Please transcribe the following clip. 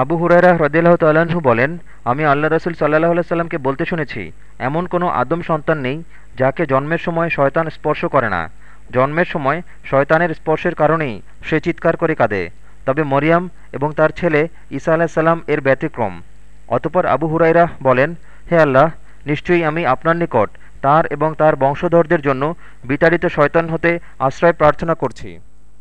আবু হুরাইরা হ্রদিল্লাহ তাল্লাহ্ন বলেন, আমি আল্লাহ রসুল সাল্লাহ সাল্লামকে বলতে শুনেছি, এমন কোনো আদম সন্তান নেই যাকে জন্মের সময় শয়তান স্পর্শ করে না। জন্মের সময় শয়তানের স্পর্শের কারণেই সে চিৎকার করে কাঁদে। তবে মরিয়াম এবং তার ছেলে ঈসা আলাহিসাল্লাম এর ব্যতিক্রম। অতপর আবু হুরাইরা বলেন, হে আল্লাহ, নিশ্চয়ই আমি আপনার নিকট তার এবং তার বংশধরদের জন্য বিতাড়িত শয়তান হতে আশ্রয় প্রার্থনা করছি।